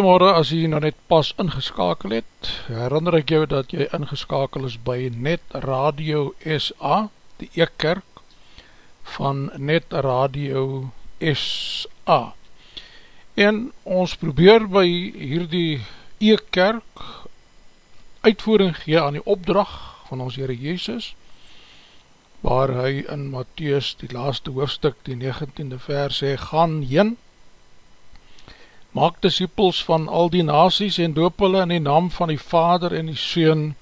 Goeiemorgen, as jy nou net pas ingeskakel het, herinner ek jou dat jy ingeskakel is by Net Radio SA, die Eekkerk van Net Radio SA. En ons probeer by hierdie Eekkerk uitvoering gee aan die opdracht van ons Heere Jezus, waar hy in Matthäus die laaste hoofdstuk, die 19e vers, sê, gaan jyn, maak disciples van al die nasies en doop hulle in die naam van die Vader en die Seun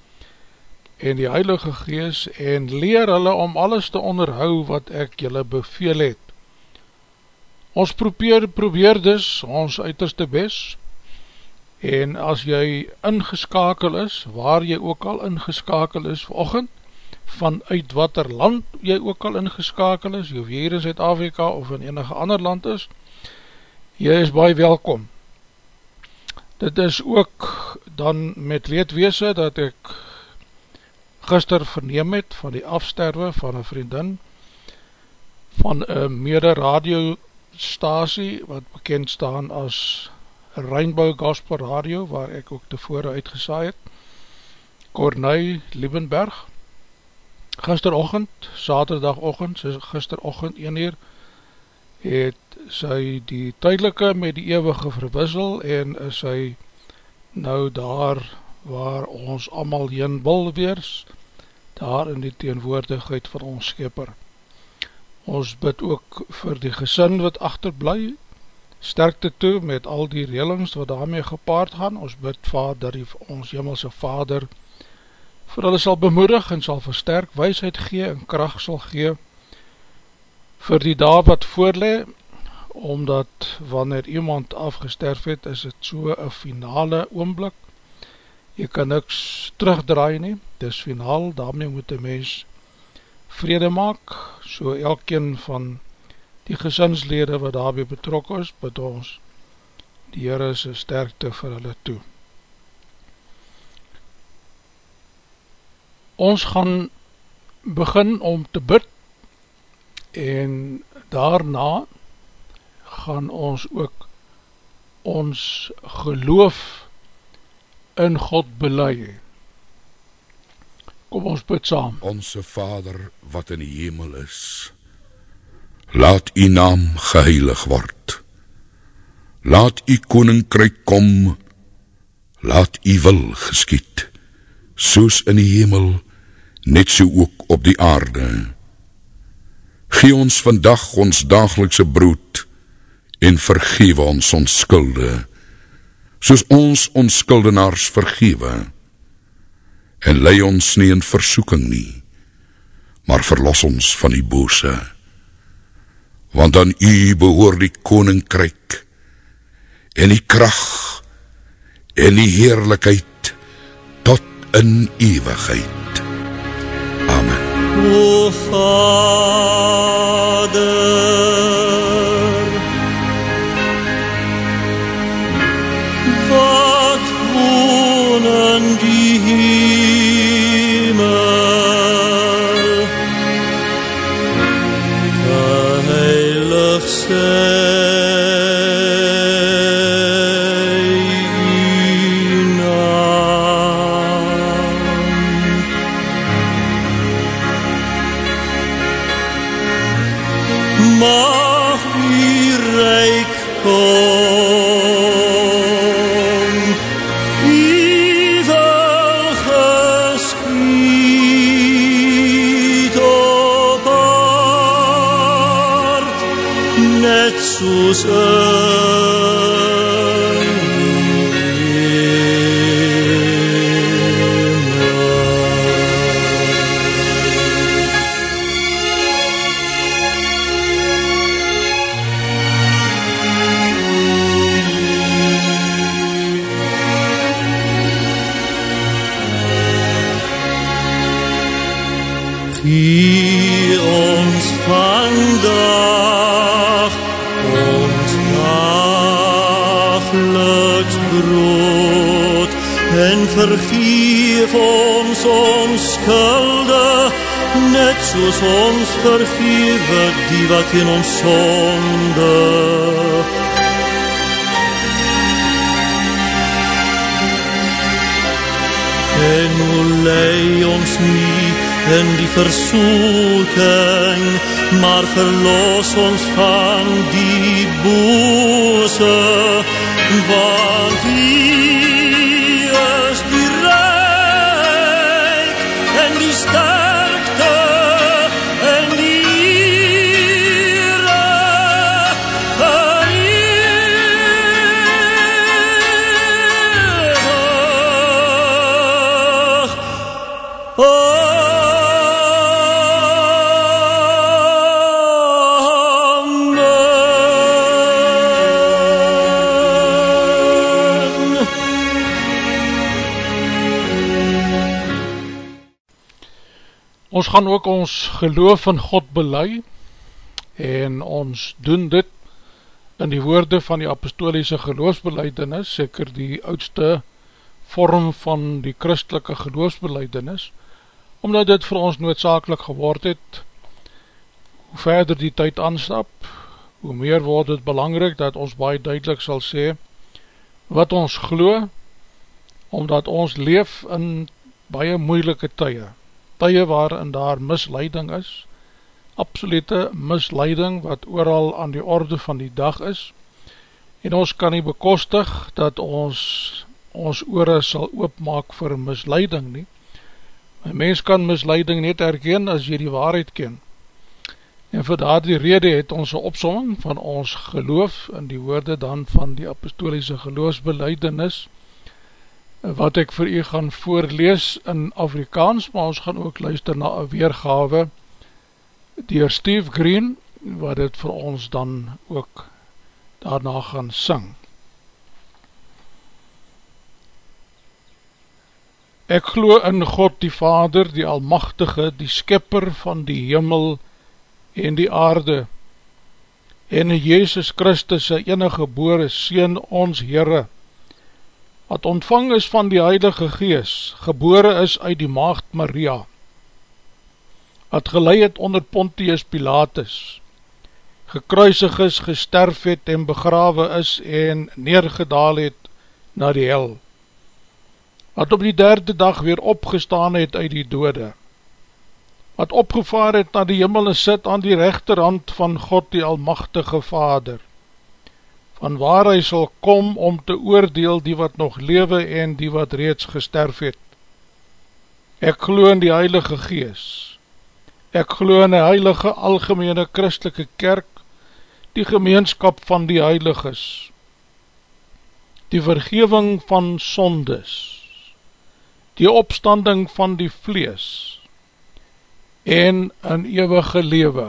en die Heilige Gees en leer hulle om alles te onderhou wat ek julle beveel het. Ons probeer, probeer dus ons uiterste bes en as jy ingeskakel is, waar jy ook al ingeskakel is vanochtend, vanuit wat er land jy ook al ingeskakel is, of hier in Zuid-Afrika of in enige ander land is, jy is baie welkom. Dit is ook dan met leedweese dat ek gister verneem het van die afsterwe van een vriendin van een mede radiostasie wat bekend staan as Rainbow Gospel Radio waar ek ook tevore uitgesaai het Cornei Liebenberg gisterochtend, saterdagochtend gisterochtend 1 uur het sy die tydelike met die eeuwige verwissel en is sy nou daar waar ons allemaal heen wil weers, daar in die teenwoordigheid van ons skepper. Ons bid ook vir die gesin wat achterblij, sterkte toe met al die relings wat daarmee gepaard gaan, ons bid vader, die, ons jimmelse vader, vir hulle sal bemoedig en sal versterk, weisheid gee en kracht sal gee, vir die daar wat voorlee, omdat wanneer iemand afgesterf het, is het so een finale oomblik, jy kan niks terugdraai nie, dis finaal, daarmee moet die mens vrede maak, so elkeen van die gezinslede wat daarby betrok is, bid ons die Heere is sterkte vir hulle toe. Ons gaan begin om te bid en daarna gaan ons ook ons geloof in God belei. Kom ons bid saam. Onse Vader wat in die hemel is, laat u naam geheilig word. Laat u koninkryk kom, laat u wil geskiet, soos in die hemel, net so ook op die aarde. Gee ons vandag ons dagelikse brood en vergewe ons ons skulde, soos ons ons skuldenaars vergewe. En lei ons nie in versoeking nie, maar verlos ons van die bose. Want aan u behoor die koninkryk en die kracht en die heerlijkheid tot in eeuwigheid. Amen. O Vader, mag u ryk kom. U wil geskied op aard, net soos geef ons ons skulde, net soos ons vergewe die wat in ons sonde. En hoe lei ons nie in die versoeking, maar verlos ons van die boze, want die Ons gaan ook ons geloof in God belei en ons doen dit in die woorde van die apostoliese geloofsbeleidenis, seker die oudste vorm van die christelike geloofsbeleidenis, omdat dit vir ons noodzakelik geword het, hoe verder die tyd aanstap, hoe meer word het belangrijk dat ons baie duidelik sal sê, wat ons glo, omdat ons leef in baie moeilike tye, tye waarin daar misleiding is, absolute misleiding wat ooral aan die orde van die dag is, en ons kan nie bekostig dat ons ons oore sal oopmaak vir misleiding nie. Een mens kan misleiding net herken as jy die waarheid ken. En vir daar die rede het ons een opsomming van ons geloof in die woorde dan van die apostoliese geloofsbeleidenis, wat ek vir u gaan voorlees in Afrikaans, maar ons gaan ook luister na een weergawe dier Steve Green, wat het vir ons dan ook daarna gaan sing. Ek glo in God die Vader, die Almachtige, die Skipper van die Himmel en die Aarde, en Jezus Christus, sy enige geboore Seen ons Heere, wat ontvang is van die Heilige Gees, gebore is uit die Maagd Maria, wat geleid het onder Pontius Pilatus, gekruisig is, gesterf het en begrawe is en neergedaal het na die hel, wat op die derde dag weer opgestaan het uit die dode, wat opgevaar het na die jimmel en sit aan die rechterhand van God die Almachtige Vader, van waar hy sal kom om te oordeel die wat nog lewe en die wat reeds gesterf het. Ek glo in die Heilige Gees. Ek glo in die Heilige Algemene Christelike Kerk, die gemeenskap van die Heiliges, die vergeving van sondes, die opstanding van die vlees en een eeuwige lewe.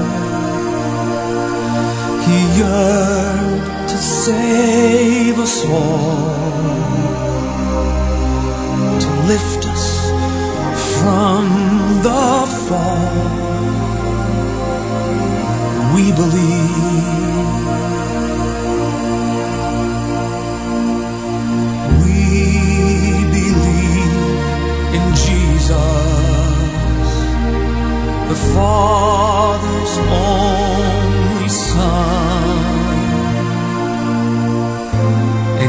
He yearns save us all, to lift us from the fall. We believe. We believe in Jesus, the Father's only Son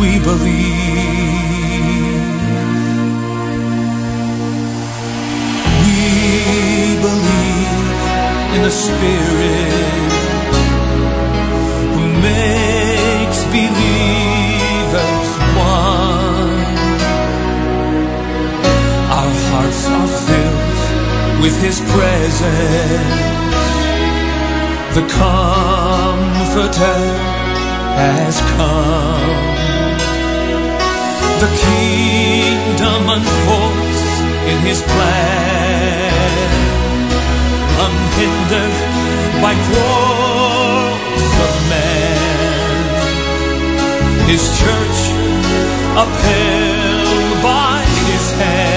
we believe. We believe in the Spirit who makes believers one. Our hearts are filled with His presence the comforter has come. The kingdom unfolds in His plan unhindered by quarrels of man. His church upheld by his hand.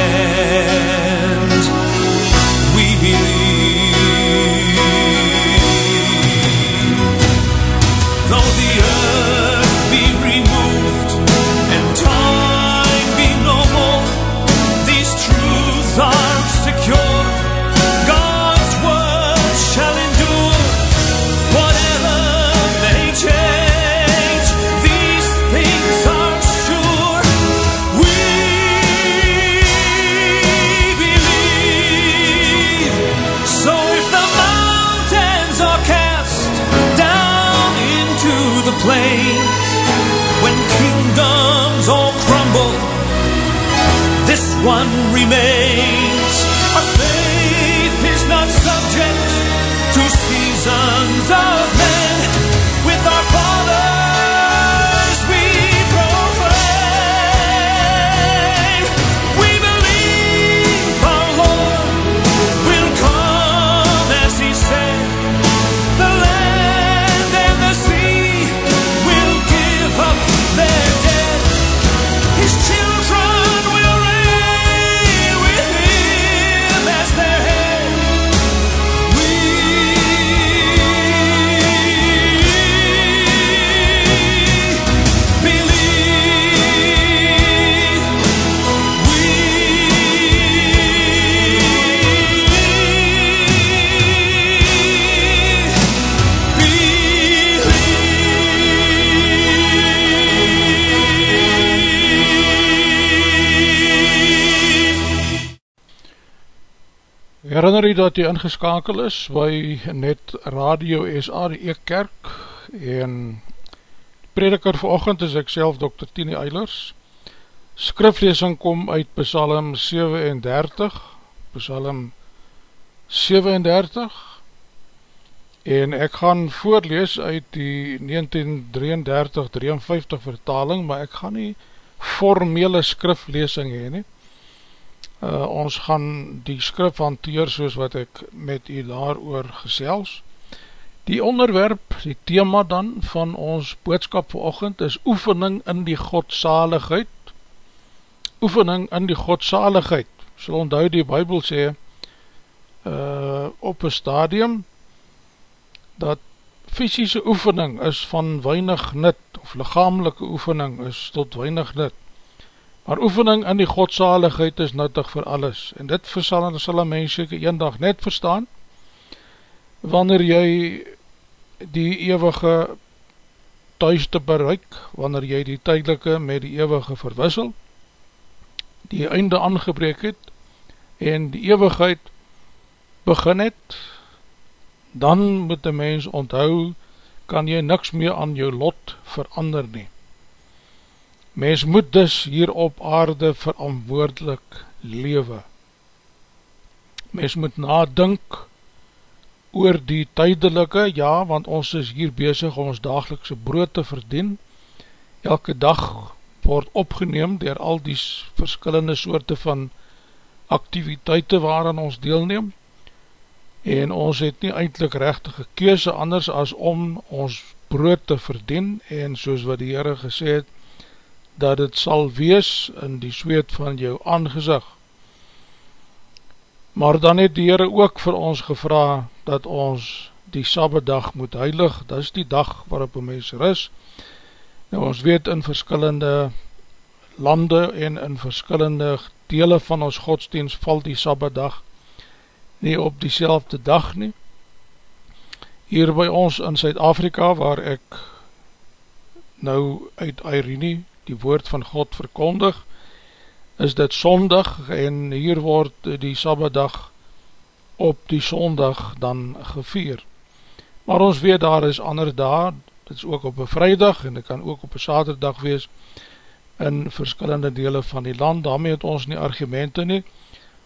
primero. U dat u ingeskakel is by net Radio SA die Eekkerk. En prediker verochend is ek self Dr. Tini Eilers. Skriflesing kom uit Psalm 37 Psalm 37 en ek gaan voorlees uit die 1933-53 vertaling maar ek gaan nie formele skriflesing heen nie uh, ons gaan die skrif hanteer soos wat ek met u daar oor gesels. Die onderwerp, die thema dan van ons boodskap vanochtend is oefening in die godsaligheid. Oefening in die godsaligheid. Sal onthou die bybel sê uh, op een stadium dat fysische oefening is van weinig nut of lichamelike oefening is tot weinig nut. Maar oefening in die godsaligheid is nuttig vir alles. En dit sal, sal een mens seker een dag net verstaan, wanneer jy die eeuwige thuis te bereik, wanneer jy die tydelike met die eeuwige verwissel, die einde aangebreek het, en die eeuwigheid begin het, dan moet die mens onthou, kan jy niks meer aan jou lot verander nie. Mens moet dus hier op aarde verantwoordelik lewe. Mens moet nadink oor die tydelike, ja, want ons is hier bezig om ons dagelikse brood te verdien. Elke dag word opgeneem dier al die verskillende soorte van activiteite waarin ons deelneem en ons het nie eindelijk rechtige keuse anders as om ons brood te verdien en soos wat die Heere gesê het, dat het sal wees in die zweet van jou aangezig. Maar dan het die Heere ook vir ons gevra dat ons die Sabbadag moet heilig, dat is die dag waarop een mens ris. Nou ons weet in verskillende lande en in verskillende dele van ons godsdienst val die Sabbadag nie op die dag nie. Hier by ons in Suid-Afrika waar ek nou uit Irene die woord van God verkondig, is dit sondag en hier word die Sabbadag op die sondag dan gevier. Maar ons weet daar is ander daar, dit is ook op een vrijdag en dit kan ook op een saterdag wees in verskillende dele van die land, daarmee het ons nie argumente nie,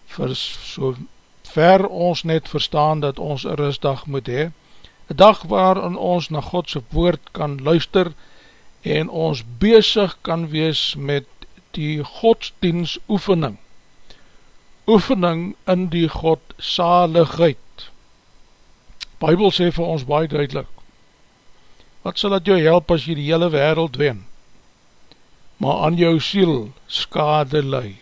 vir so ver ons net verstaan dat ons een rustdag moet hee, een dag waarin ons na Godse woord kan luister en ons bezig kan wees met die godsdienst oefening, oefening in die godsaligheid. Bybel sê vir ons baie duidelik, wat sal dat jou help as jy die hele wereld wen, maar aan jou siel skade lei.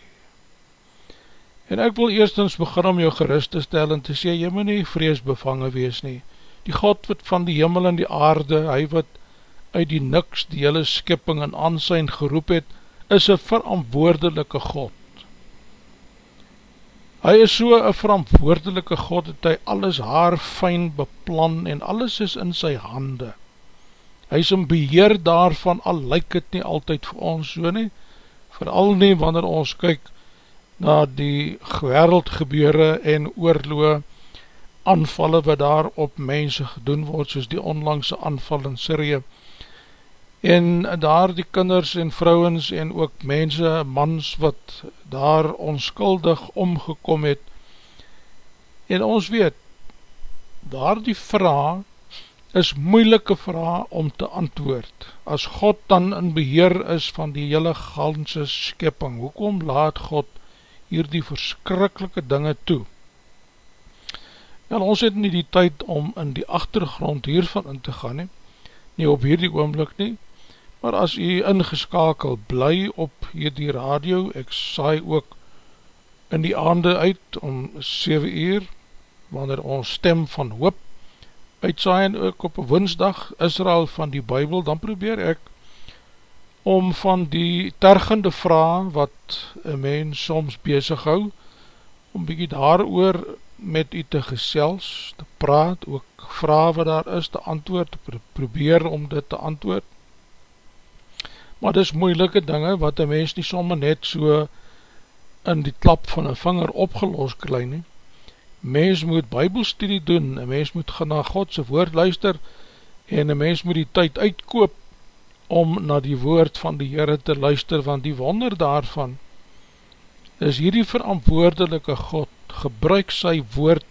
En ek wil eerstens begin om jou gerust te stel en te sê, jy moet nie vrees bevangen wees nie. Die God wat van die hemel en die aarde, hy wat uit die niks die hele skipping en aansijn geroep het, is een verantwoordelike God. Hy is so een verantwoordelike God, dat hy alles haar fijn beplan en alles is in sy hande hy is in beheer daarvan, al lyk het nie altyd vir ons so nie, vooral nie wanneer ons kyk na die wereldgebeure en oorloe aanvallen wat daar op mense gedoen word, soos die onlangse aanval in Syrië, en daar die kinders en vrouwens en ook mense, mans wat daar onskuldig omgekom het, en ons weet, daar die vraag, is moeilike vraag om te antwoord. As God dan in beheer is van die hele ganse skepping, hoekom laat God hier die verskrikkelike dinge toe? Ja, ons het nie die tyd om in die achtergrond hiervan in te gaan nie, nie op hierdie oomblik nie, maar as u ingeskakel bly op hierdie radio, ek saai ook in die aande uit om 7 uur, wanneer ons stem van hoop uitsaai en ook op woensdag Israel van die Bijbel, dan probeer ek om van die tergende vraag wat een mens soms bezig hou, om bykie daar oor met u te gesels, te praat, ook vraag wat daar is, te antwoord, te probeer om dit te antwoord. Maar dit is moeilike dinge wat een mens nie soms net so in die klap van een vinger opgelos klein nie. Mens moet bybelstudie doen, een mens moet gaan na Godse woord luister, en een mens moet die tyd uitkoop, om na die woord van die Heere te luister, want die wonder daarvan, is hierdie verantwoordelike God, gebruik sy woord,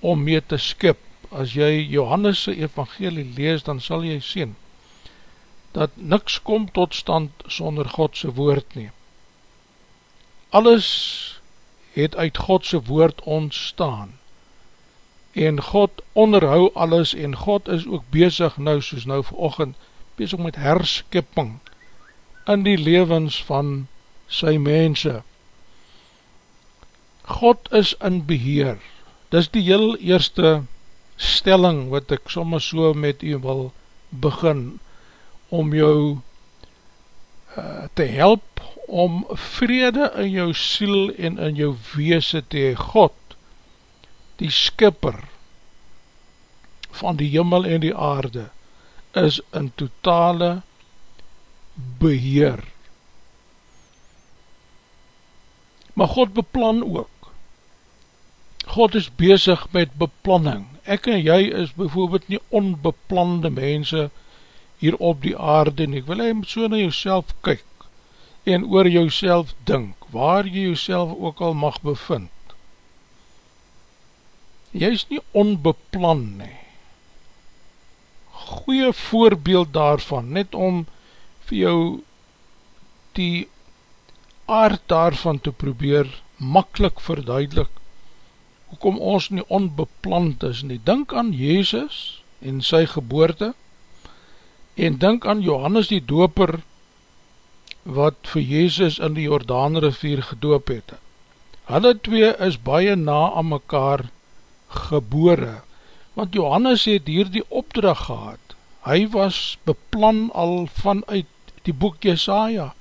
om mee te skip, as jy Johannes' evangelie lees, dan sal jy sien, dat niks kom tot stand, sonder Godse woord nie. Alles het uit Godse woord ontstaan. En God onderhou alles en God is ook bezig nou, soos nou verochend, bezig met herskipping in die levens van sy mense. God is in beheer. Dis die heel eerste stelling wat ek soms so met u wil begin om jou uh, te help om vrede in jou siel en in jou weese te hee. God, die skipper van die jimmel en die aarde, is in totale beheer. Maar God beplan ook. God is bezig met beplanning. Ek en jy is bijvoorbeeld nie onbeplande mense hier op die aarde nie. Ek wil hy so na jou kyk en oor jou dink, waar jy jou ook al mag bevind. Jy is nie onbeplan nie. Goeie voorbeeld daarvan, net om vir jou die aard daarvan te probeer makkelijk verduidelik, hoekom ons nie onbepland is nie. Dink aan Jezus en sy geboorte, en dink aan Johannes die doper, wat vir Jezus in die Jordaanrivier gedoop het. Hulle twee is baie na aan mekaar gebore, want Johannes het hier die opdracht gehad. Hy was beplan al vanuit die boek Jesaja,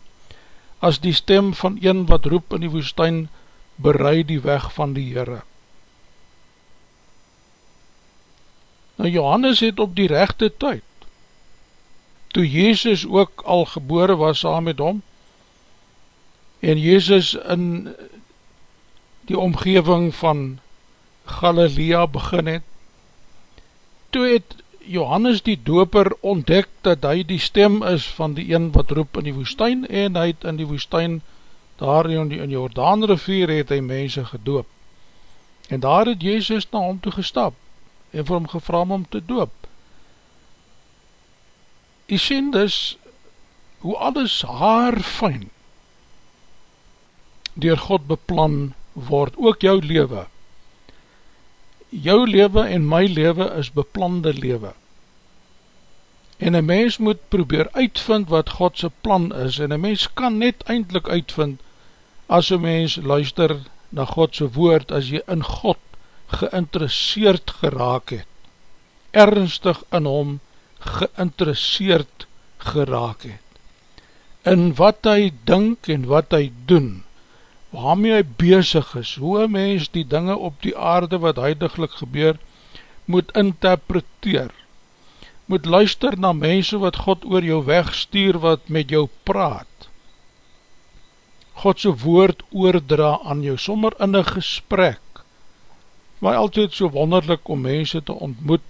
as die stem van een wat roep in die woestijn, bereid die weg van die Heere. Nou Johannes het op die rechte tyd, toe Jezus ook al gebore was saam met hom, en Jezus in die omgeving van Galilea begin het, toe het Johannes die doper ontdek dat hy die stem is van die een wat roep in die woestijn en hy het in die woestijn daar in die, in Jordaan rivier het hy mense gedoop. En daar het Jezus na hom toe gestap en vir hom gevra om te doop jy sien dus hoe alles haar fijn door God beplan word, ook jou leven jou leven en my leven is beplande leven en een mens moet probeer uitvind wat Godse plan is, en een mens kan net eindelijk uitvind, as een mens luister na Godse woord, as jy in God geïnteresseerd geraak het, ernstig in hom geïnteresseerd geraak het, in wat hy dink en wat hy doen, waarmee hy bezig is, hoe een mens die dinge op die aarde wat huidiglik gebeur, moet interpreteer, moet luister na mense wat God oor jou wegstuur wat met jou praat. Godse woord oordra aan jou, sommer in een gesprek, maar altyd so wonderlik om mense te ontmoet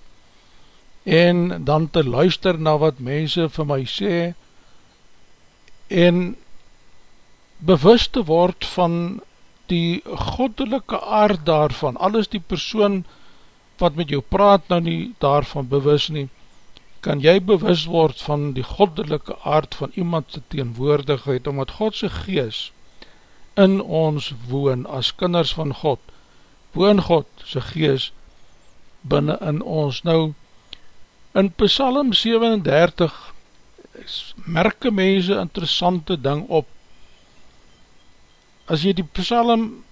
en dan te luister na wat mense vir my sê en bewust te word van die goddelike aard daarvan, alles die persoon wat met jou praat nou nie daarvan bewus nie, kan jy bewus word van die goddelike aard van iemandse teenwoordigheid, omdat Godse gees in ons woon as kinders van God, woon Godse gees binnen in ons. Nou, in Psalm 37 merke mense interessante ding op. As jy die Psalm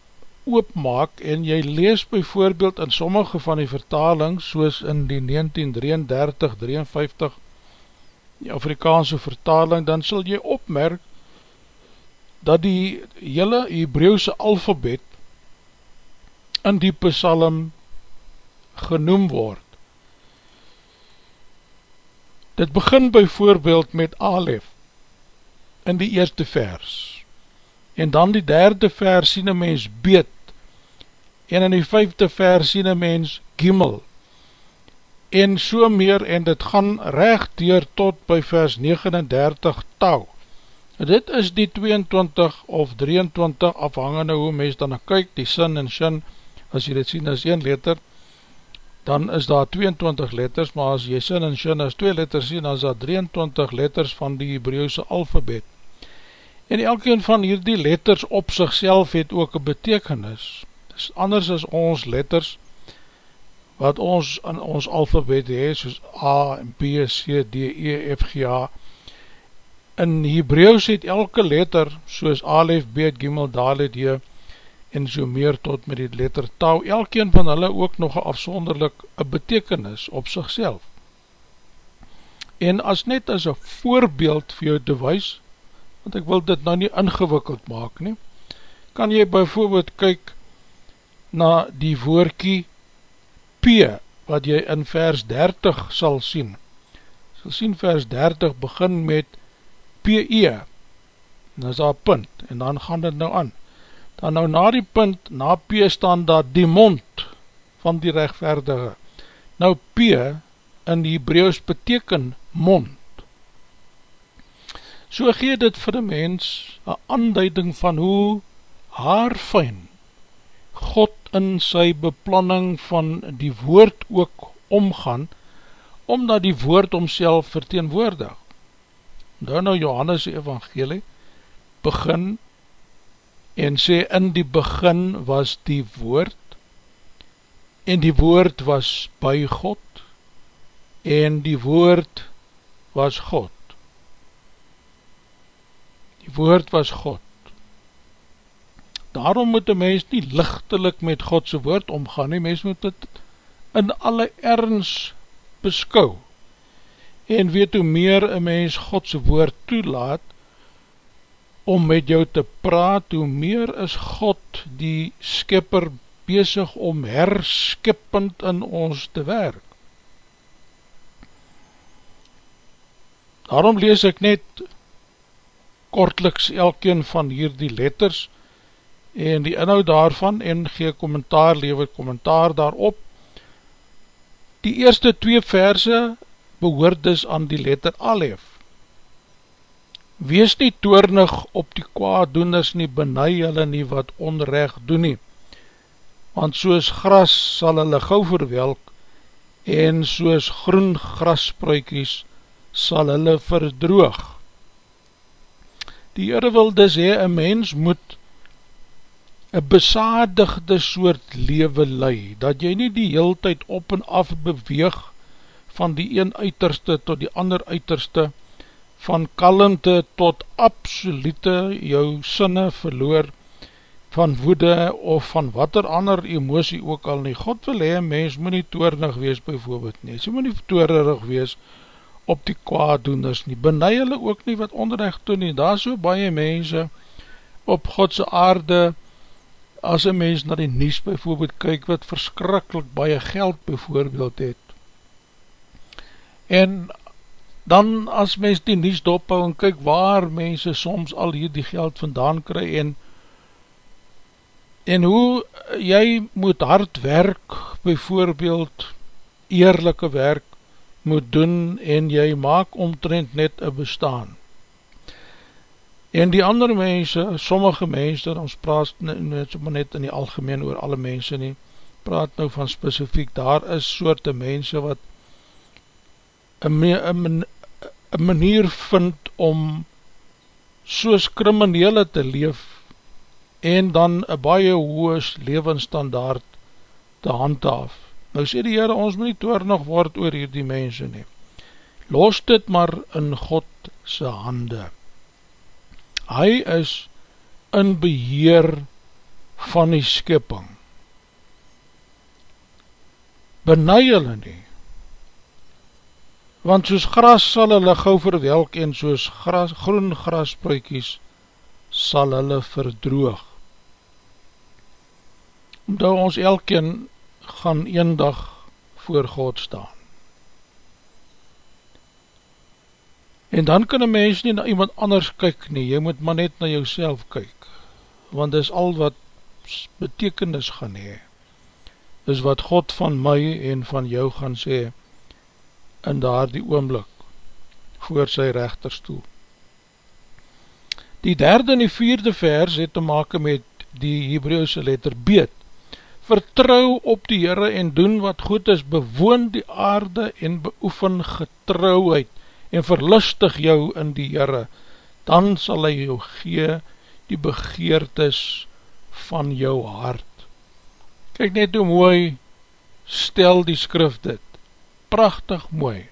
oopmaak en jy lees byvoorbeeld in sommige van die vertalings soos in die 1933-53 die Afrikaanse vertaling dan sal jy opmerk dat die hele Hebreeuwse alfabet in die psalm genoem word. Dit begin byvoorbeeld met Alef in die eerste vers. En dan die derde vers sien een mens beet. En in die vijfde vers sien een mens Gimel, en so meer, en dit gaan recht deur tot by vers 39 touw. Dit is die 22 of 23 afhangende hoe mens dan kyk, die sin en sin, as jy dit sien as 1 letter, dan is daar 22 letters, maar as jy sin en sin as 2 letters sien, dan is daar 23 letters van die Hebreeuwse alfabet. En elkeen van hierdie letters op sigself het ook een betekenis, is anders as ons letters wat ons in ons alfabet het, soos A, B, C, D, E, F, G, A. In Hebreeuws het elke letter, soos Alef, Bet, Gimel, Dalet, D, en so meer tot met die letter Tau, elkeen van hulle ook nog afsonderlik een betekenis op sigself. En as net as een voorbeeld vir jou te wees, want ek wil dit nou nie ingewikkeld maak nie, kan jy bijvoorbeeld kyk na die woordkie P, wat jy in vers 30 sal sien. Sal sien vers 30 begin met P-E, en is daar punt, en dan gaan dit nou aan. Dan nou na die punt, na P staan daar die mond van die rechtverdige. Nou P in die Hebreeuws beteken mond. So gee dit vir die mens een aanduiding van hoe haar fijn God in sy beplanning van die woord ook omgaan, omdat die woord omself verteenwoordig. Dan nou Johannes evangelie begin en sê in die begin was die woord en die woord was by God en die woord was God. Die woord was God. Daarom moet een mens nie lichtelik met Godse woord omgaan nie, mens moet het in alle erns beskou. En weet hoe meer een mens Godse woord toelaat, om met jou te praat, hoe meer is God die skipper bezig om herskippend in ons te werk. Daarom lees ek net kortliks elkeen van hier die letters, en die inhoud daarvan en gee kommentaar, lever kommentaar daarop. Die eerste twee verse behoort dus aan die letter Alef. Wees nie toornig op die kwaaddoeners nie, benei hulle nie wat onrecht doen nie, want soos gras sal hulle gauw verwelk en soos groen grasspruikies sal hulle verdroog. Die Heere wil dus hee, een mens moet een besadigde soort lewe lei, dat jy nie die heel tyd op en af beweeg van die een uiterste tot die ander uiterste, van kalmte tot absolute jou sinne verloor, van woede of van wat er ander emosie ook al nie. God wil hee, mens moet nie toornig wees bijvoorbeeld nie, sy moet nie toornig wees op die kwaaddoeners nie, benei hulle ook nie wat onrecht doen nie, daar so baie mense op Godse aarde, as een mens na die nies bijvoorbeeld kyk wat verskrikkelijk baie geld bijvoorbeeld het. En dan as mens die nies dophou en kyk waar mense soms al hier die geld vandaan kry en en hoe jy moet hard werk bijvoorbeeld eerlijke werk moet doen en jy maak omtrent net een bestaan. En die ander mense, sommige mense, ons praat net, net in die algemeen oor alle mense nie, praat nou van specifiek, daar is soorte mense wat een, een, manier vind om soos kriminele te leef en dan een baie hoes levensstandaard te handhaaf. Nou sê die Heere, ons moet nie toornig word oor hierdie mense nie. Los dit maar in Godse hande hy is in beheer van die skipping. Benei hulle nie, want soos gras sal hulle gauw verwelk en soos gras, groen graspuikies sal hulle verdroog. Omdat ons elkeen gaan een dag voor God staan. En dan kan een mens nie na iemand anders kyk nie, jy moet maar net na jouself kyk, want dis al wat betekenis gaan hee, is wat God van my en van jou gaan sê, in daar die oomblik, voor sy rechterstoel. Die derde en die vierde vers het te maken met die Hebreeuwse letter beet, vertrou op die Heere en doen wat goed is, bewoon die aarde en beoefen getrouheid, en verlustig jou in die Heere, dan sal hy jou gee die begeertes van jou hart. Kijk net hoe mooi stel die skrif dit, prachtig mooi.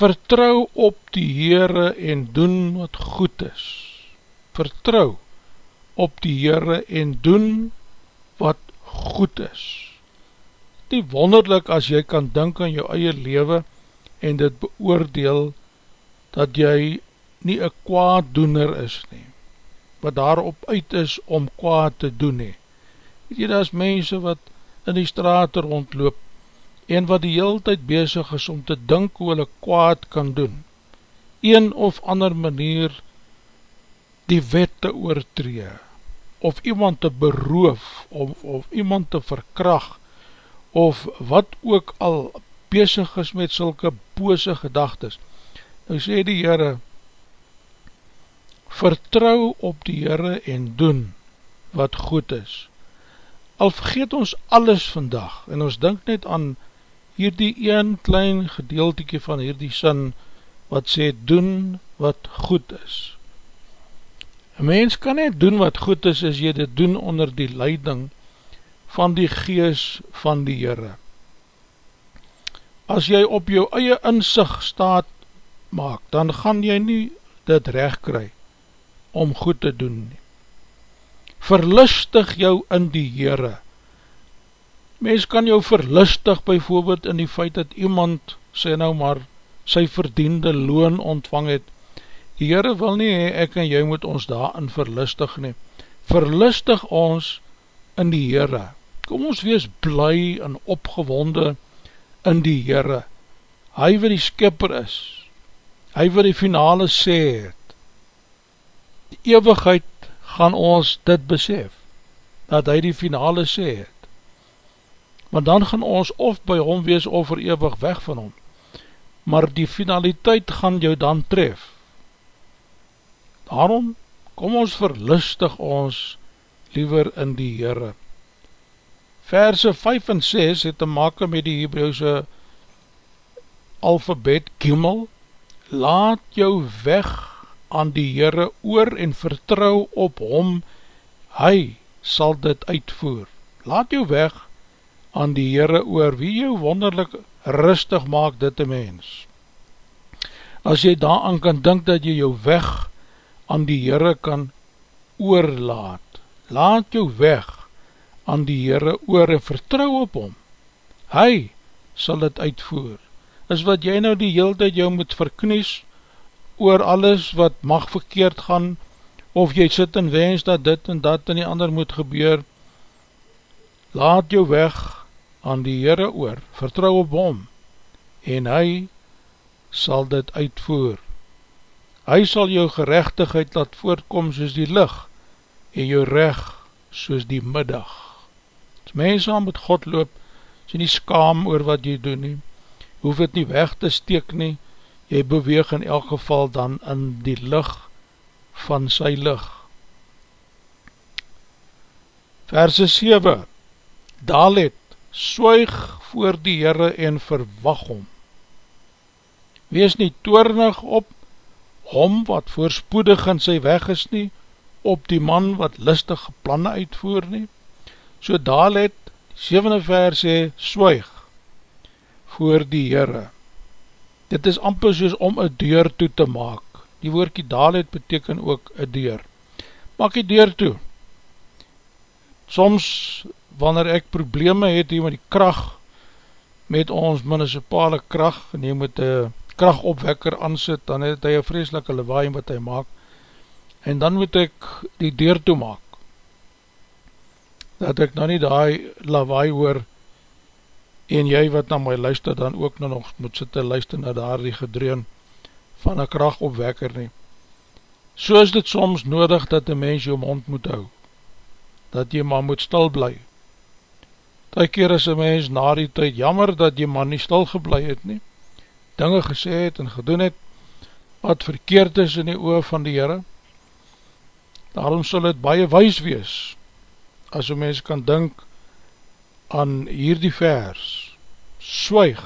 Vertrou op die Heere en doen wat goed is. Vertrou op die Heere en doen wat goed is. Die wonderlik as jy kan dink aan jou eie leven, en dit beoordeel dat jy nie een kwaaddoener is nie, wat daarop uit is om kwaad te doen nie. Weet jy, daar is mense wat in die straat rondloop en wat die heel tyd bezig is om te dink hoe hulle kwaad kan doen. Een of ander manier die wet te oortree, of iemand te beroof, of, of iemand te verkracht, of wat ook al bezig is met sulke bose gedagtes. Nou sê die Heere, vertrou op die Heere en doen wat goed is. Al vergeet ons alles vandag, en ons denk net aan hierdie een klein gedeelteke van hierdie sin, wat sê, doen wat goed is. Een mens kan net doen wat goed is, as jy dit doen onder die leiding van die gees van die Heere as jy op jou eie inzicht staat maak, dan gaan jy nie dit recht kry om goed te doen nie. Verlustig jou in die Heere. Mens kan jou verlustig bijvoorbeeld in die feit dat iemand, sê nou maar, sy verdiende loon ontvang het. Die Heere wil nie, ek en jy moet ons daarin verlustig nie. Verlustig ons in die Heere. Kom ons wees bly en opgewonde in die Heere. Hy wat die skipper is, hy wat die finale sê het, die eeuwigheid gaan ons dit besef, dat hy die finale sê het. Want dan gaan ons of by hom wees of verewig weg van hom. Maar die finaliteit gaan jou dan tref. Daarom kom ons verlustig ons liever in die Heere. Verse 5 en 6 het te maken met die Hebreeuwse alfabet Gimel. Laat jou weg aan die Heere oor en vertrou op hom, hy sal dit uitvoer. Laat jou weg aan die Heere oor, wie jou wonderlik rustig maak dit een mens. As jy daaraan kan dink dat jy jou weg aan die Heere kan oorlaat, laat jou weg aan die Heere oor en vertrou op hom. Hy sal dit uitvoer. Is wat jy nou die heel tijd jou moet verknies oor alles wat mag verkeerd gaan, of jy sit en wens dat dit en dat en die ander moet gebeur, laat jou weg aan die Heere oor, vertrouw op hom, en hy sal dit uitvoer. Hy sal jou gerechtigheid laat voortkom soos die licht, en jou reg soos die middag. As mens aan met God loop, is jy nie skaam oor wat jy doen nie, hoef het nie weg te steek nie, jy beweeg in elk geval dan in die licht van sy lig. Verse 7 Dalet, swyg voor die Heere en verwag hom. Wees nie toornig op hom wat voorspoedig in sy weg is nie, op die man wat listige planne uitvoer nie. So Dalet, 7 verse, swyg voor die Heere. Dit is amper soos om een deur toe te maak die woordkie Dalet beteken ook een deur. Maak die deur toe. Soms, wanneer ek probleme het hier met die kracht, met ons municipale kracht, en jy moet een krachtopwekker aansit, dan het hy een vreselike lawaai wat hy maak, en dan moet ek die deur toe maak, dat ek nou nie die lawaai hoor, en jy wat na my luister, dan ook nou nog moet sit te luister na daar die gedreun, van een krachtopwekker nie. So is dit soms nodig dat die mens jou mond moet hou, dat jy maar moet stil bly. Die keer is een mens na die tyd jammer dat jy maar nie stil geblei het nie, dinge gesê het en gedoen het, wat verkeerd is in die oor van die Heere. Daarom sal het baie wees wees, as een mens kan dink aan hierdie vers, swyg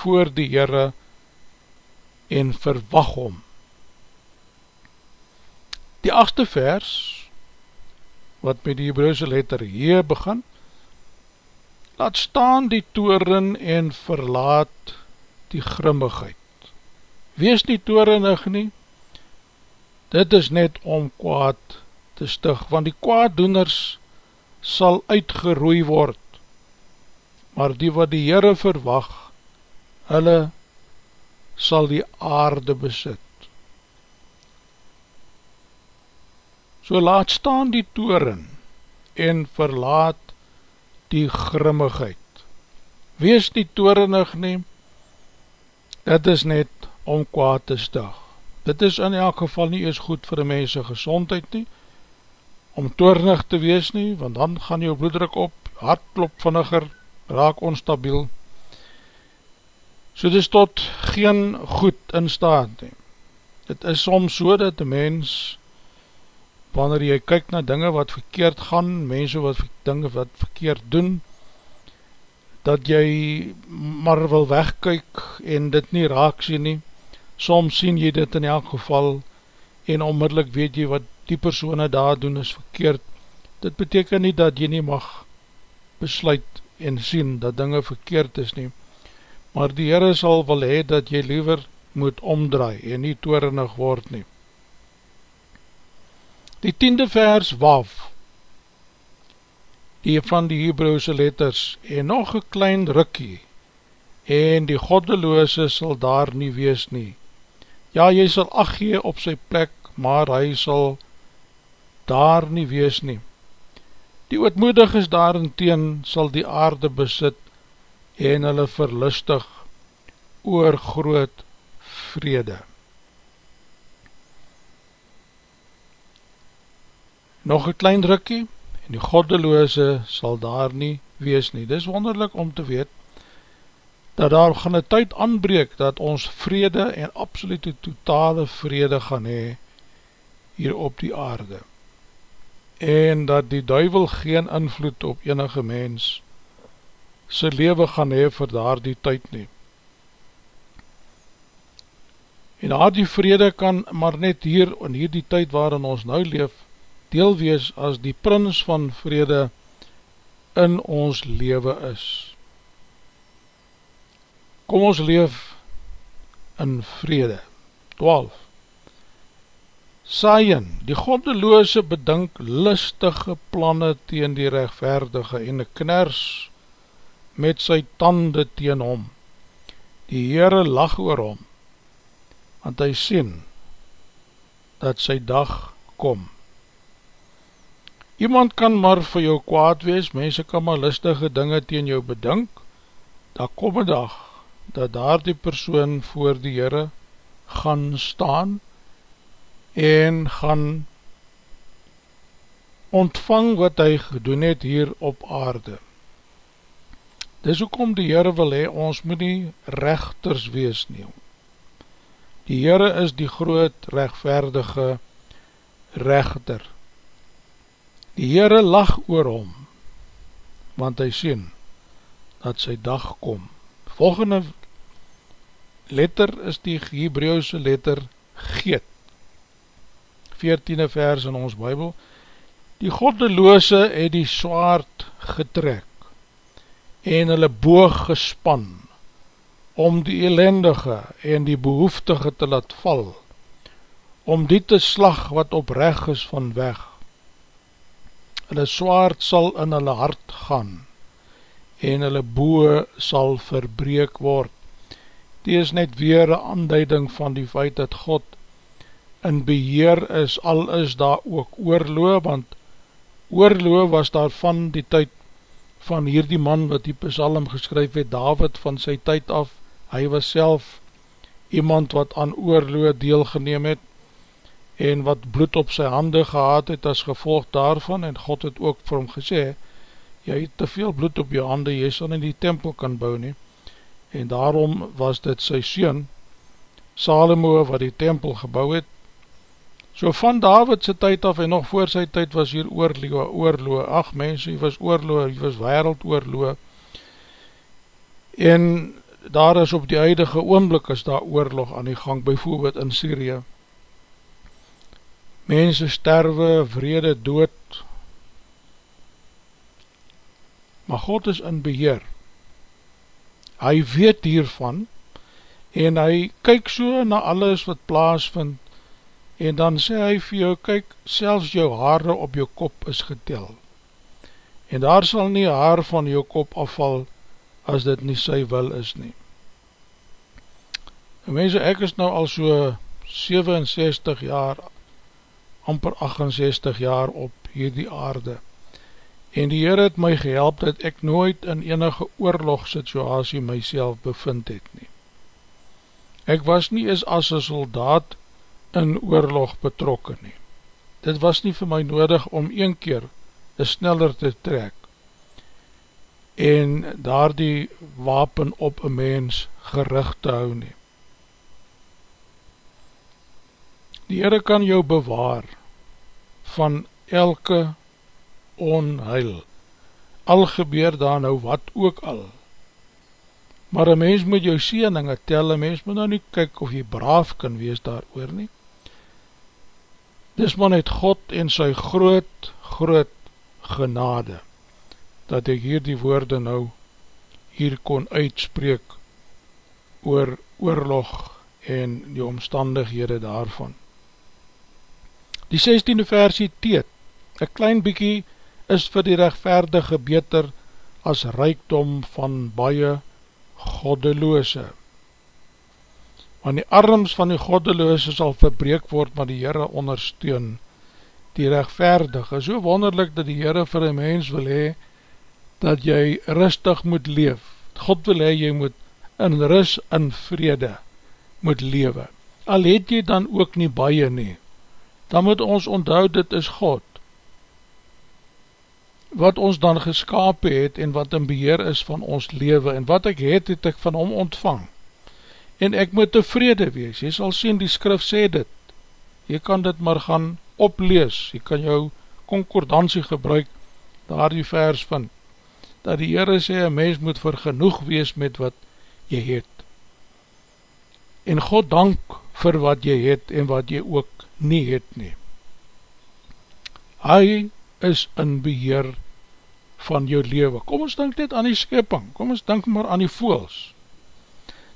voor die Heere, en verwag hom. Die achtste vers, wat met die Hebreuse letter H begin, laat staan die toren en verlaat die grimmigheid. Wees nie torenig nie, dit is net om kwaad te stig, want die kwaaddoeners sal uitgeroei word, maar die wat die Heere verwag, hulle sal die aarde besit. So laat staan die toren en verlaat die grimmigheid. Wees die torenig neem, dit is net om kwaad te stig. Dit is in elk geval nie eens goed vir die mense gezondheid nie, om toornig te wees nie, want dan gaan jou bloeddruk op, hartklop vinniger, raak onstabiel, so dit tot geen goed in staat nie. Het is soms so dat die mens, wanneer jy kyk na dinge wat verkeerd gaan, mense wat dinge wat verkeerd doen, dat jy maar wil wegkyk en dit nie raak sien nie, soms sien jy dit in elk geval en onmiddellik weet jy wat die persoene daar doen is verkeerd, dit beteken nie dat jy nie mag besluit en sien dat dinge verkeerd is nie, maar die Heere sal wil hee dat jy liever moet omdraai en nie torenig word nie. Die tiende vers waf, die van die Hebreeuwse letters, en nog een klein rukkie, en die goddeloose sal daar nie wees nie. Ja, jy sal achtgee op sy plek, maar hy sal daar nie wees nie. Die ootmoedig is daar en teen sal die aarde besit, en hulle verlustig oor groot vrede. Nog een klein drukkie, en die goddeloze sal daar nie wees nie. Dit is wonderlik om te weet, dat daar gaan een tyd aanbreek, dat ons vrede en absolute totale vrede gaan hee, hier op die aarde. En dat die duivel geen invloed op enige mens sy leven gaan hee vir daar die tyd neem. En daar die vrede kan maar net hier in hier die tyd waarin ons nou leef, deel wees as die prins van vrede in ons leven is. Kom ons leef in vrede. 12. Saien, die goddeloose bedink listige planne teen die rechtverdige en kners met sy tande teen hom. Die Heere lag oor hom want hy sien dat sy dag kom. Iemand kan maar vir jou kwaad wees, mense kan maar listige dinge teen jou bedink, daar kom een dag dat daar die persoon voor die Heere gaan staan en gaan ontvang wat hy gedoen het hier op aarde. Dis ook om die Heere wil hee, ons moet nie rechters wees nie, Die Heere is die groot rechtverdige rechter. Die Heere lag oor hom, want hy sien dat sy dag kom. Volgende letter is die Hebreeuwse letter Geet. 14e vers in ons Bijbel. Die goddeloose het die swaard getrek en hulle boog gespan om die elendige en die behoeftige te laat val, om die te slag wat opreg is van weg. Hulle swaard sal in hulle hart gaan, en hulle boe sal verbreek word. Die is net weer een aanduiding van die feit dat God in beheer is, al is daar ook oorloo, want oorloo was daar van die tyd van hierdie man wat die psalm geskryf het, David van sy tyd af, hy was self iemand wat aan oorloo deelgeneem het en wat bloed op sy hande gehad het as gevolg daarvan en God het ook vir hom gesê jy het te veel bloed op jou hande jy sal in die tempel kan bou nie. En daarom was dit sy sien Salomo wat die tempel gebouw het. So van David sy tyd af en nog voor sy tyd was hier oorloo, oorloo ach mense, hy was oorloo, hy was wereld oorloo en daar is op die huidige oomblik is daar oorlog aan die gang, bijvoorbeeld in Syrië. Mense sterwe, vrede, dood. Maar God is in beheer. Hy weet hiervan en hy kyk so na alles wat plaas vind en dan sê hy vir jou, kyk, selfs jou haare op jou kop is getel. En daar sal nie haar van jou kop afval as dit nie sy wil is nie. En mense, ek is nou al so 67 jaar, amper 68 jaar op hierdie aarde. En die Heer het my gehelp dat ek nooit in enige oorlogssituasie myself bevind het nie. Ek was nie eens as een soldaat in oorlog betrokken nie. Dit was nie vir my nodig om een keer sneller te trek en daar die wapen op een mens gericht te hou nie. Die Heere kan jou bewaar van elke onheil, al gebeur daar nou wat ook al. Maar een mens moet jou sieninge tel, een mens moet nou nie kyk of jy braaf kan wees daar oor nie. Dis maar net God en sy groot, groot genade dat ek hier die woorde nou hier kon uitspreek oor oorlog en die omstandighede daarvan. Die 16e versie teet, een klein bykie is vir die rechtvaardige beter as rijkdom van baie goddeloose. Want die arms van die goddeloose sal verbreek word, maar die Heere ondersteun die rechtvaardige. So wonderlik dat die Heere vir een mens wil hee, dat jy rustig moet leef. God wil hee, jy moet in rus en vrede moet lewe. Al het jy dan ook nie baie nie, dan moet ons onthou dit is God. wat ons dan geskapen het en wat in beheer is van ons leven en wat ek het, het ek van hom ontvang. En ek moet tevrede wees, jy sal sien die skrif sê dit, jy kan dit maar gaan oplees, jy kan jou concordantie gebruik, daar die vers vind, dat die Heere sê, een mens moet vergenoeg wees met wat jy het, en God dank vir wat jy het en wat jy ook nie het nie. Hy is in beheer van jou leven. Kom ons denk net aan die skepping, kom ons denk maar aan die voels,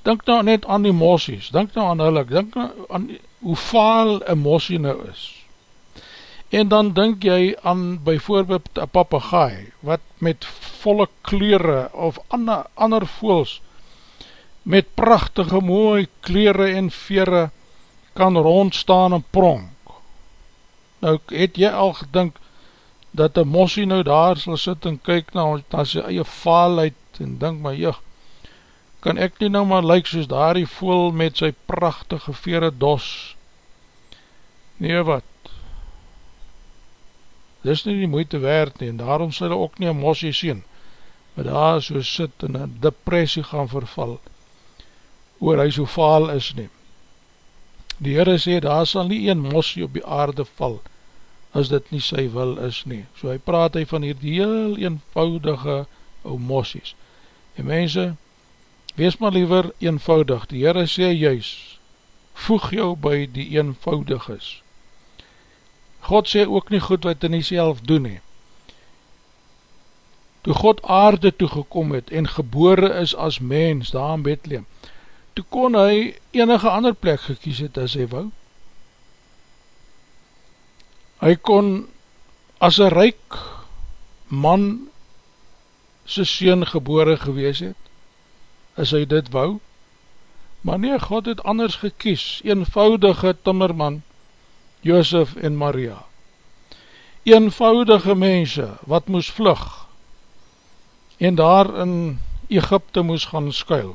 Dink nou net aan die mossies, dink nou aan hulle, dink nou aan hoe vaal een mossie nou is. En dan dink jy aan bijvoorbeeld een papagaai, wat met volle kleure of ander, ander voels, met prachtige mooie kleure en vere, kan rondstaan en pronk. Nou het jy al gedink, dat een mossie nou daar sal sit en kyk na, na sy eie vaalheid, en dink my, jyg, kan ek nie nou maar lyk soos daar die voel met sy prachtige vere dos. Nee wat, dis nie die moeite waard nie, en daarom sal hy ook nie een mosje sien, maar daar so sit en een depressie gaan verval, oor hy so vaal is nie. Die Heere sê, daar sal nie een mosje op die aarde val, as dit nie sy wil is nie. So hy praat hy van hier die heel eenvoudige ou mosjes. En mense, Wees maar liever eenvoudig, die Heere sê juis, voeg jou by die eenvoudig is. God sê ook nie goed wat in die self doen he. Toe God aarde toegekom het en gebore is as mens daar in Bethlehem, toe kon hy enige ander plek gekies het as hy wou. Hy kon as een ryk man sy sien gebore gewees het, as hy dit wou, maar nee, God het anders gekies, eenvoudige timmerman, Jozef en Maria, eenvoudige mense, wat moes vlug, en daar in Egypte moes gaan skuil,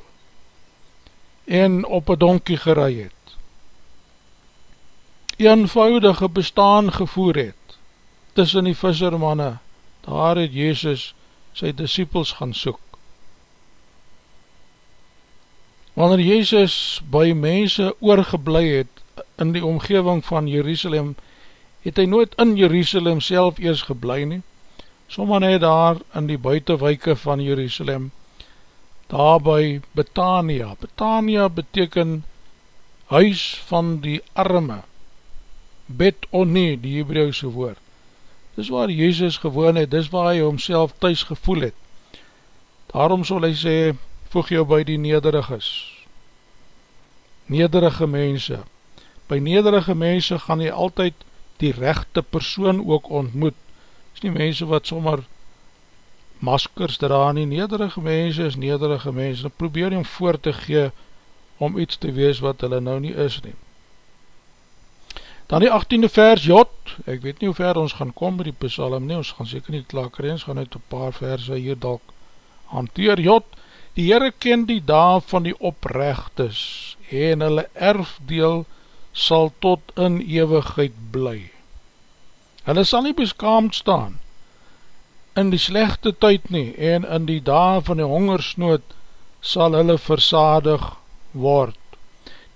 en op een donkie gerei het, eenvoudige bestaan gevoer het, tussen die vissermanne, daar het Jezus sy disciples gaan soek, Wanneer Jezus by mense oorgeblij het in die omgeving van Jerusalem, het hy nooit in Jerusalem self eers geblij nie, sommer net daar in die buitenwijke van Jerusalem, daar by Betania. Betania beteken huis van die arme, bet onne, die Hebreeuwse woord. Dis waar Jezus gewoon het, dis waar hy homself thuis gevoel het. Daarom sal hy sê, voeg jou by die nederiges. Nederige mense. By nederige mense gaan jy altyd die rechte persoon ook ontmoet. Is nie mense wat sommer maskers dra nie. Nederige mense is nederige mense. Dan probeer jy om voor te gee om iets te wees wat hulle nou nie is nie. Dan die 18e vers Jot, ek weet nie hoe ver ons gaan kom by die psalm nie, ons gaan seker nie klaar kry, ons gaan uit een paar verse hier dalk hanteer Jot, Die Heere ken die dae van die oprechtes en hulle erfdeel sal tot in ewigheid bly. Hulle sal nie beskaamd staan in die slechte tyd nie en in die dae van die hongersnood sal hulle versadig word.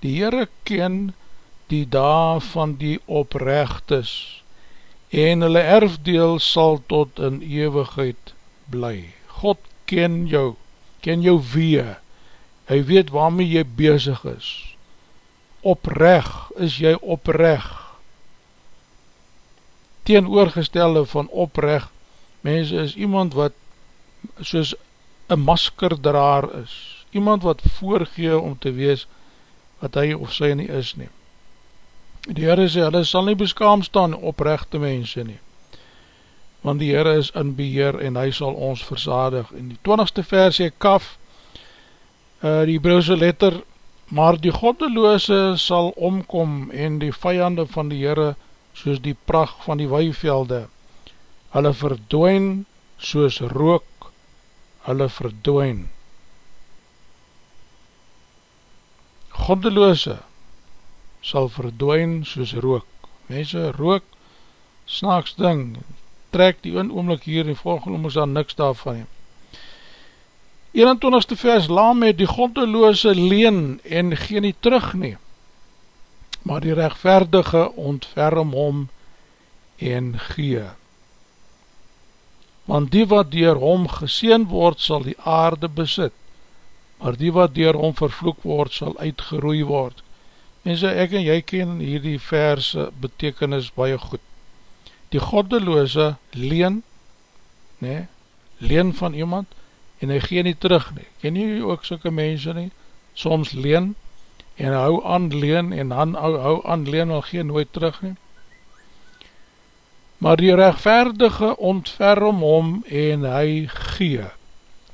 Die Heere ken die dae van die oprechtes en hulle erfdeel sal tot in ewigheid bly. God ken jou ken jou wee, hy weet waarmee jy bezig is, opreg is jy opreg, teenoorgestelde van opreg, mense is iemand wat soos een maskerdraar is, iemand wat voorgee om te wees wat hy of sy nie is nie. Die Heere sê, hulle sal nie beskaam staan oprechte mense nie, want die Heere is in beheer en hy sal ons versadig. In die 20ste vers sê kaf, uh, die Hebreeuwse letter, maar die goddeloose sal omkom en die vijande van die Heere soos die pracht van die weivelde, hulle verdwijn soos rook, hulle verdwijn. Goddeloose sal verdwijn soos rook. Mense, rook, snaaks ding, trek die een oomlik hier en volgende oomlik is daar niks daarvan nie. 21ste vers, laam het die goddeloose leen en gee nie terug nie, maar die rechtverdige ontferm hom en gee. Want die wat dier hom geseen word, sal die aarde besit, maar die wat dier hom vervloek word, sal uitgeroei word. Mense, ek en jy ken hierdie verse betekenis baie goed. Die goddeloose leen, nee, leen van iemand, en hy gee nie terug nie. Ken nie ook soke mense nie? Soms leen, en hou aan leen, en hou, aan leen, en gee nooit terug nie. Maar die rechtvaardige ontferm om, en hy gee.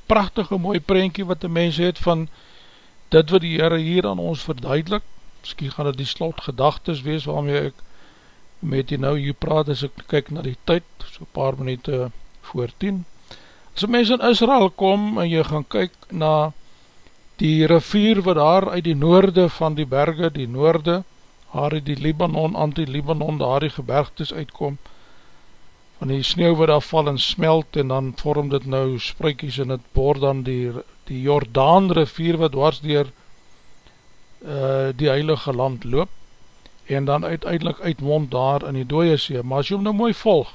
Prachtige mooi prentje wat die mens het van dit wat die Heere hier aan ons verduidelik. Misschien gaan het die slot gedagtes wees waarmee ek met die nou hier praat as ek kyk na die tyd, so paar minuut voor 10. As een mens in Israel kom en jy gaan kyk na die rivier wat daar uit die noorde van die berge, die noorde, daar die Libanon, anti-Libanon, daar die gebergtes uitkom, van die sneeuw wat daar val en smelt en dan vorm dit nou spruikies en het boor dan die, die Jordaan rivier wat dwars dier uh, die heilige land loop en dan uiteindelik uitmond daar in die dooie see, maar as jy hom nou mooi volg,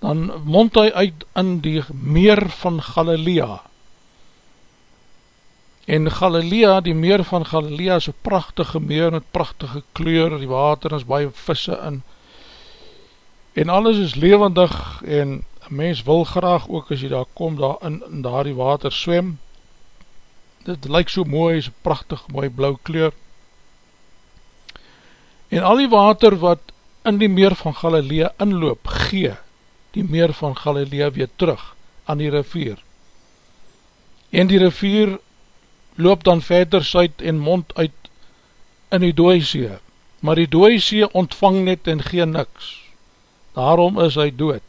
dan mond hy uit in die meer van Galilea. En Galilea, die meer van Galilea is een prachtige meer met prachtige kleur, die water is baie visse in. En alles is levendig en mens wil graag ook as jy daar kom, daar in, in daar die water swem. Dit lyk so mooi, is prachtig mooi blauw kleur. En al die water wat in die meer van Galilea inloop, gee, die meer van Galilea weer terug aan die rivier. En die rivier loop dan verder suid en mond uit in die dooisee, maar die dooisee ontvang net en geen niks. Daarom is hy dood,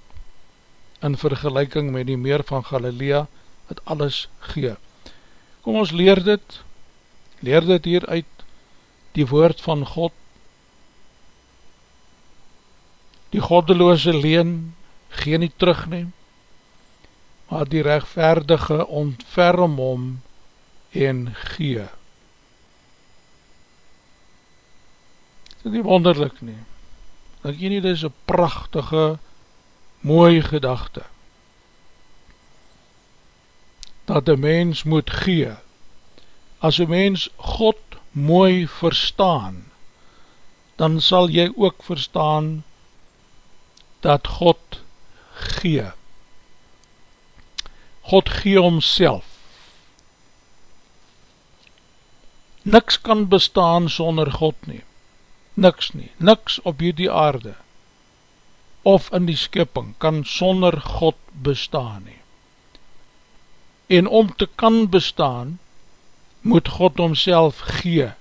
in vergelijking met die meer van Galilea, het alles gee. Kom ons leer dit, leer dit hier uit die woord van God, die goddeloze leen, gee nie terugneem, maar die rechtvaardige ontferm om en gee. Dit is nie wonderlik nie. Denk jy nie, dit is een prachtige, mooie gedachte. Dat een mens moet gee. As een mens God mooi verstaan, dan sal jy ook verstaan dat God gee. God gee homself. Niks kan bestaan sonder God nie. Niks nie. Niks op hierdie aarde of in die skipping kan sonder God bestaan nie. En om te kan bestaan, moet God homself gee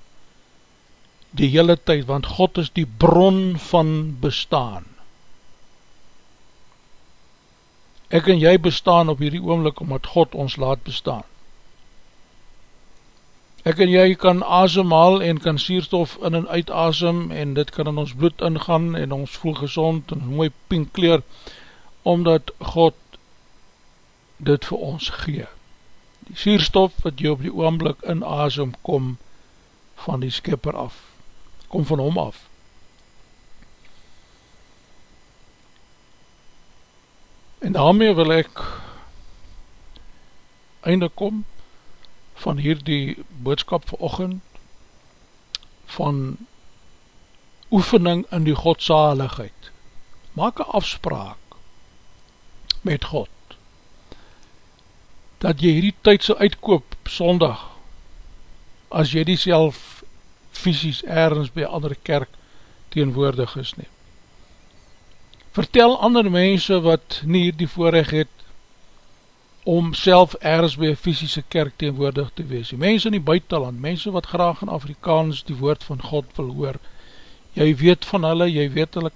die hele tyd, want God is die bron van bestaan. Ek en jy bestaan op hierdie oomlik omdat God ons laat bestaan. Ek en jy kan asemhaal en kan sierstof in en uit asem en dit kan in ons bloed ingaan en ons voel gezond en mooi pink kleur omdat God dit vir ons gee. Die sierstof wat jy op die oomblik in asem kom van die skipper af, kom van hom af. En daarmee wil ek einde kom van hierdie boodskap vir ochend van oefening in die godsaligheid. Maak een afspraak met God dat jy hierdie tydse uitkoop sondag as jy die self fysisk ergens by andere kerk teenwoordig is neem vertel ander mense wat nie die voorrecht het om self ergens by een fysische kerk teenwoordig te wees. Die mense in die buitenland, mense wat graag in Afrikaans die woord van God wil hoor, jy weet van hulle, jy weet hulle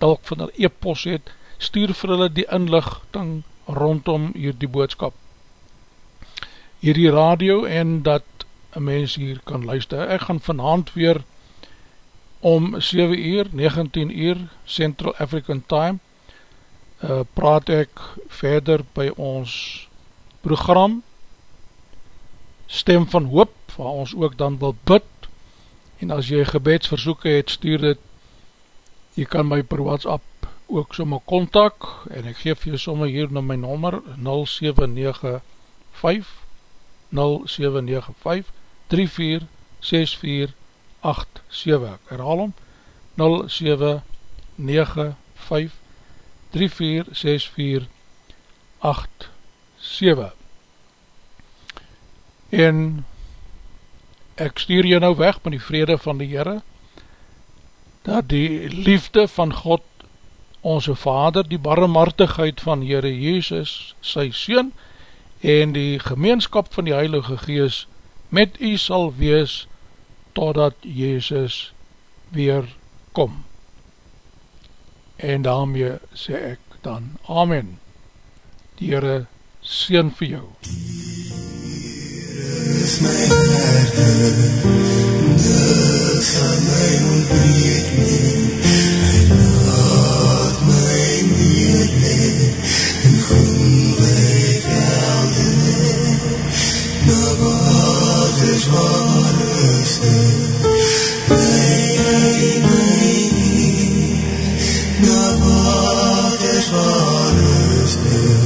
talk van hulle e-post het, stuur vir hulle die inlichting rondom hier die boodskap. Hier die radio en dat een mens hier kan luister. Ek gaan vanavond weer om 7 uur, 19 uur Central African Time uh, praat ek verder by ons program Stem van Hoop, waar ons ook dan wil bid. En as jy gebedsverzoeken het, stuur dit. Jy kan my per WhatsApp ook somme kontak en ek geef jy somme hier na my nommer 0795 0795 3464 8-7 ek herhaal om 0795 3464 8-7 en ek stuur jy nou weg met die vrede van die Heere dat die liefde van God onze Vader, die barremartigheid van Heere Jezus, sy Seen en die gemeenskap van die Heilige Gees met u sal wees totdat Jezus weer kom. En daarmee sê ek dan Amen. Die Heere sien vir jou. Hier is my harte, niks aan my ontbreek nie, hy laat my meer leef, in groen weid velde, na wat is waar is dit, Father's name.